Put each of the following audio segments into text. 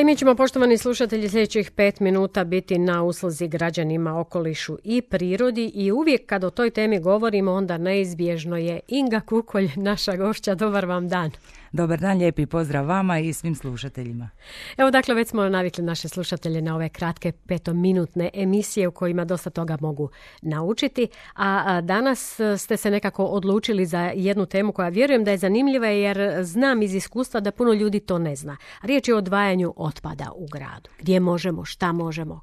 A i mi ćemo, poštovani slušatelji, sljedećih pet minuta biti na usluzi građanima, okolišu i prirodi i uvijek kad o toj temi govorimo, onda neizbježno je Inga Kukolj, naša gošća. Dobar vam dan. Dobar dan, lijepi pozdrav vama i svim slušateljima. Evo dakle, već smo navikli naše slušatelje na ove kratke petominutne emisije u kojima dosta toga mogu naučiti, a danas ste se nekako odlučili za jednu temu koja vjerujem da je zanimljiva jer znam iz iskustva da puno ljudi to ne zna. Riječ je o odvajanju otpada u gradu. Gdje možemo, šta možemo,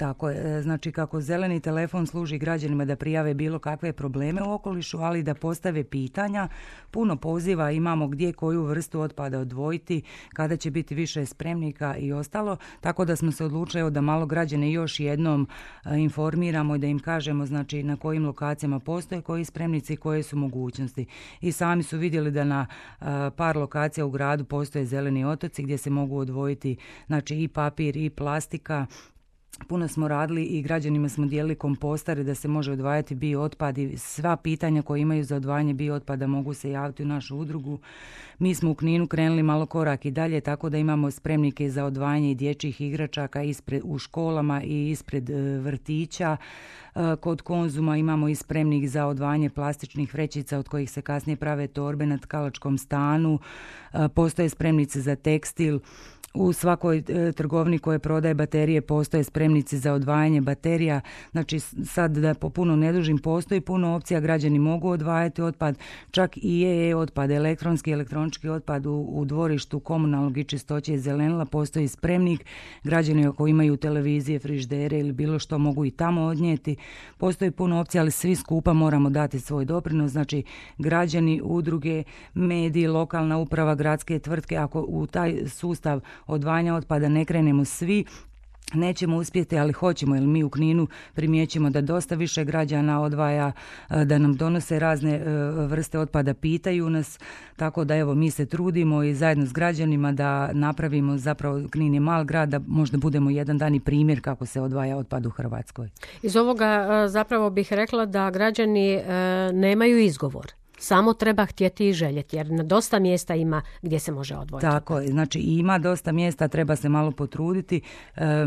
tako je, e, znači kako zeleni telefon služi građanima da prijave bilo kakve probleme u okolišu, ali da postave pitanja. Puno poziva imamo gdje koju vrstu otpada odvojiti, kada će biti više spremnika i ostalo, tako da smo se odlučili da malo građane još jednom e, informiramo i da im kažemo znači na kojim lokacijama postoje koji spremnici i koje su mogućnosti. I sami su vidjeli da na e, par lokacija u gradu postoje zeleni otoci gdje se mogu odvojiti znači i papir i plastika Puno smo radili i građanima smo dijelili kompostare da se može odvajati bio otpad i sva pitanja koje imaju za odvajanje bio otpada mogu se javiti u našu udrugu. Mi smo u Kninu krenuli malo korak i dalje tako da imamo spremnike za odvajanje dječjih igračaka ispred, u školama i ispred e, vrtića. E, kod konzuma imamo i spremnik za odvajanje plastičnih vrećica od kojih se kasnije prave torbe na tkalačkom stanu. E, postoje spremnice za tekstil u svakoj e, trgovini koje prodaje baterije postoje spremnici za odvajanje baterija. Znači sad da po puno ne dužim postoji puno opcija, građani mogu odvajati otpad, čak i je otpad, elektronski, elektronički otpad u, u dvorištu komunalnog i čistoće i zelenila postoji spremnik. Građani ako imaju televizije, friždere ili bilo što mogu i tamo odnijeti. Postoji puno opcija, ali svi skupa moramo dati svoj doprinos. Znači građani, udruge, mediji, lokalna uprava, gradske tvrtke, ako u taj sustav odvajanja otpada ne krenemo svi, Nećemo uspjeti, ali hoćemo, jer mi u Kninu primjećujemo da dosta više građana odvaja, e, da nam donose razne e, vrste otpada, pitaju nas, tako da evo mi se trudimo i zajedno s građanima da napravimo, zapravo Knin je mal grad, da možda budemo jedan dan i primjer kako se odvaja otpad u Hrvatskoj. Iz ovoga e, zapravo bih rekla da građani nemaju izgovor. Samo treba htjeti i željeti, jer na dosta mjesta ima gdje se može odvojiti. Tako je, znači ima dosta mjesta, treba se malo potruditi. E,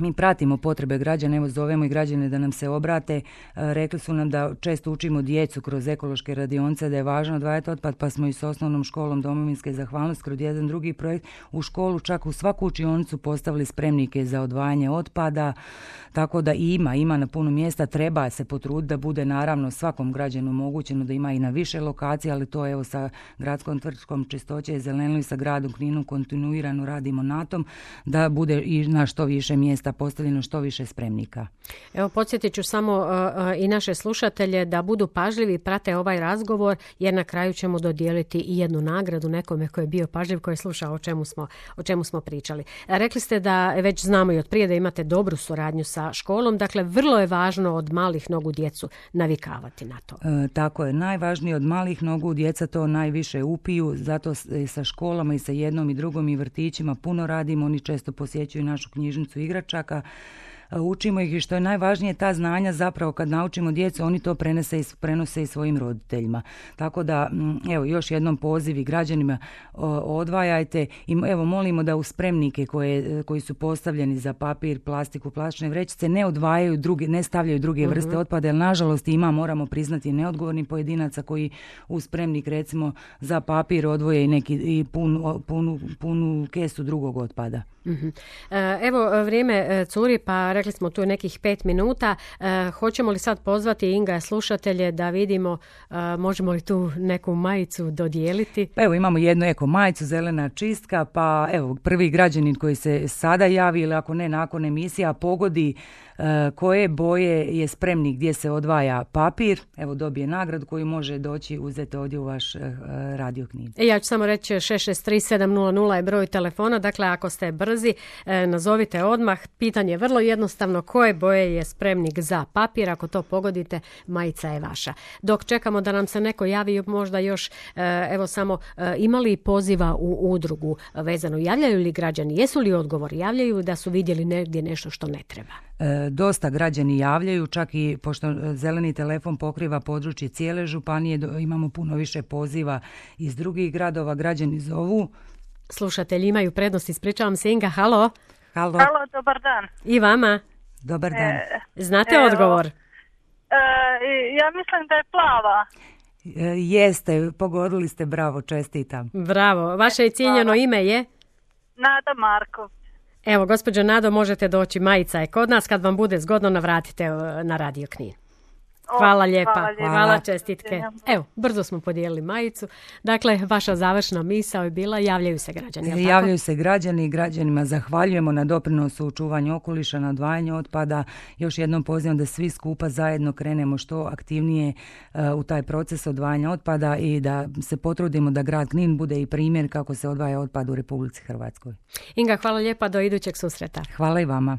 mi pratimo potrebe građana, evo zovemo i građane da nam se obrate. E, rekli su nam da često učimo djecu kroz ekološke radionce, da je važno odvajati otpad, pa smo i s osnovnom školom domovinske zahvalnosti kroz jedan drugi projekt u školu, čak u svaku učionicu postavili spremnike za odvajanje otpada, tako da ima, ima na puno mjesta, treba se potruditi da bude naravno svakom građanu omogućeno da ima i na više lokacija, ali to evo sa gradskom tvrtkom čistoće i zelenilo i sa gradom Kninom kontinuirano radimo na tom da bude i na što više mjesta mjesta postavljeno što više spremnika. Evo podsjetit ću samo uh, uh, i naše slušatelje da budu pažljivi i prate ovaj razgovor jer na kraju ćemo dodijeliti i jednu nagradu nekome koji je bio pažljiv, koji je slušao o čemu smo, o čemu smo pričali. Rekli ste da već znamo i od prije da imate dobru suradnju sa školom, dakle vrlo je važno od malih nogu djecu navikavati na to. E, tako je, najvažnije od malih nogu djeca to najviše upiju, zato sa školama i sa jednom i drugom i vrtićima puno radimo, oni često posjećuju našu knjižnicu igrača igračaka E, učimo ih i što je najvažnije ta znanja zapravo kad naučimo djecu oni to prenose i, prenose i svojim roditeljima. Tako da evo još jednom pozivi građanima odvajajte i evo molimo da u spremnike koje, koji su postavljeni za papir, plastiku, plastične vrećice ne odvajaju druge, ne stavljaju druge vrste uh otpada jer nažalost ima moramo priznati neodgovorni pojedinaca koji u spremnik recimo za papir odvoje i neki i punu, punu, punu kesu drugog otpada. Mhm. E, evo vrijeme e, curi pa rekli smo tu nekih pet minuta. E, hoćemo li sad pozvati Inga slušatelje da vidimo možemo li tu neku majicu dodijeliti? Pa evo imamo jednu eko majicu, zelena čistka, pa evo prvi građanin koji se sada javi ili ako ne nakon emisija pogodi E, koje boje je spremnik gdje se odvaja papir, evo dobije nagradu koju može doći uzeti ovdje u vaš e, radio knjig. E, ja ću samo reći 663700 je broj telefona, dakle ako ste brzi. E, nazovite odmah. Pitanje je vrlo jednostavno. Koje boje je spremnik za papir? Ako to pogodite, majica je vaša. Dok čekamo da nam se neko javi, možda još, e, evo samo, imali poziva u udrugu vezano? Javljaju li građani? Jesu li odgovori? Javljaju da su vidjeli negdje nešto što ne treba? Dosta građani javljaju, čak i pošto zeleni telefon pokriva područje cijele županije, imamo puno više poziva iz drugih gradova, građani zovu. Slušatelji imaju prednost, ispričavam se Inga, halo. Halo, halo dobar dan. I vama. Dobar dan. E, Znate odgovor? E, ja mislim da je plava. E, jeste, pogodili ste, bravo, čestitam. Bravo, vaše ciljeno ime je? Nada Markov. Evo, gospođo Nado, možete doći, majica je kod nas, kad vam bude zgodno navratite na Radio Knin. Hvala lijepa, hvala, čestitke. Evo, brzo smo podijelili majicu. Dakle, vaša završna misao je bila javljaju se građani. Javljaju se građani i građanima zahvaljujemo na doprinosu u čuvanju okoliša, na odvajanju otpada. Još jednom pozivam da svi skupa zajedno krenemo što aktivnije e, u taj proces odvajanja otpada i da se potrudimo da grad Knin bude i primjer kako se odvaja otpad u Republici Hrvatskoj. Inga, hvala lijepa, do idućeg susreta. Hvala i vama.